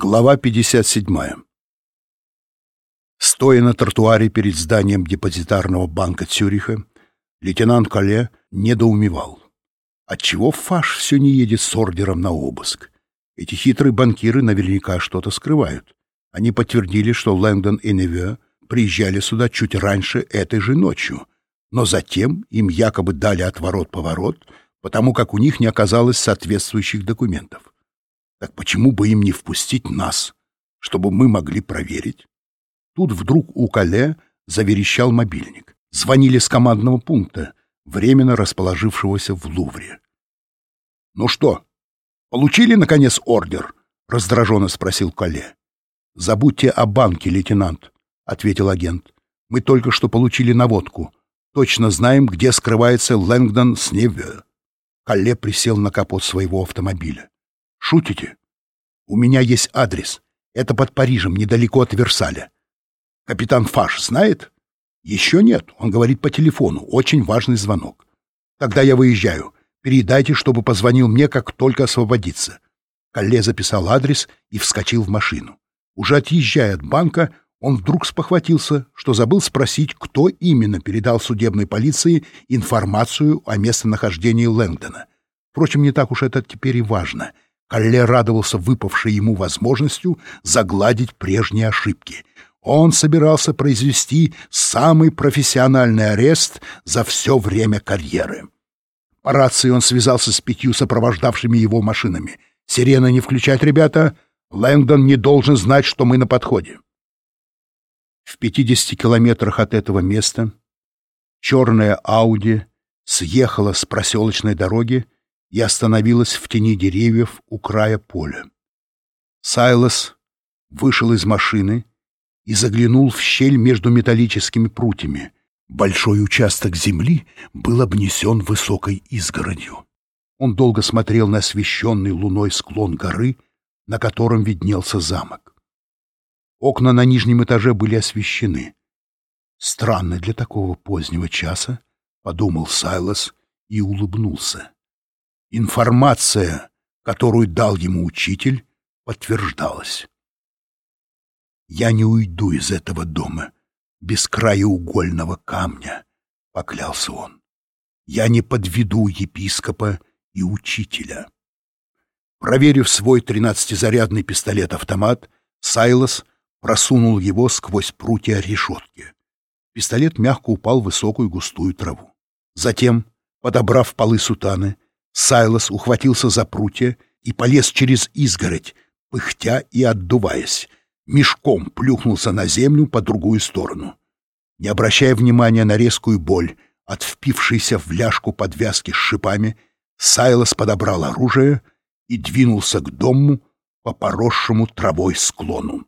Глава 57. Стоя на тротуаре перед зданием депозитарного банка Цюриха, лейтенант Кале недоумевал. Отчего Фаш все не едет с ордером на обыск? Эти хитрые банкиры наверняка что-то скрывают. Они подтвердили, что Лэнгдон и Неве приезжали сюда чуть раньше этой же ночью, но затем им якобы дали отворот-поворот, потому как у них не оказалось соответствующих документов. Так почему бы им не впустить нас, чтобы мы могли проверить? Тут вдруг у Кале заверещал мобильник. Звонили с командного пункта, временно расположившегося в Лувре. «Ну что, получили, наконец, ордер?» — раздраженно спросил Кале. «Забудьте о банке, лейтенант», — ответил агент. «Мы только что получили наводку. Точно знаем, где скрывается Лэнгдон с Неве». Калле присел на капот своего автомобиля. Шутите? У меня есть адрес. Это под Парижем, недалеко от Версаля. Капитан Фаш знает? Еще нет. Он говорит по телефону. Очень важный звонок. Тогда я выезжаю. Передайте, чтобы позвонил мне, как только освободится. Калле записал адрес и вскочил в машину. Уже отъезжая от банка, он вдруг спохватился, что забыл спросить, кто именно передал судебной полиции информацию о местонахождении Лэнгдона. Впрочем, не так уж это теперь и важно — Калле радовался выпавшей ему возможностью загладить прежние ошибки. Он собирался произвести самый профессиональный арест за все время карьеры. По рации он связался с пятью сопровождавшими его машинами. «Сирена не включать, ребята! Лэнгдон не должен знать, что мы на подходе!» В 50 километрах от этого места черная Ауди съехала с проселочной дороги и остановилась в тени деревьев у края поля. Сайлос вышел из машины и заглянул в щель между металлическими прутьями. Большой участок земли был обнесен высокой изгородью. Он долго смотрел на освещенный луной склон горы, на котором виднелся замок. Окна на нижнем этаже были освещены. «Странно для такого позднего часа», — подумал Сайлос и улыбнулся. Информация, которую дал ему учитель, подтверждалась. «Я не уйду из этого дома без краеугольного камня», — поклялся он. «Я не подведу епископа и учителя». Проверив свой тринадцатизарядный пистолет-автомат, Сайлос просунул его сквозь прутья решетки. Пистолет мягко упал в высокую густую траву. Затем, подобрав полы сутаны, Сайлос ухватился за прутья и полез через изгородь, пыхтя и отдуваясь. Мешком плюхнулся на землю по другую сторону. Не обращая внимания на резкую боль от впившейся в ляжку подвязки с шипами, Сайлос подобрал оружие и двинулся к дому по поросшему травой склону.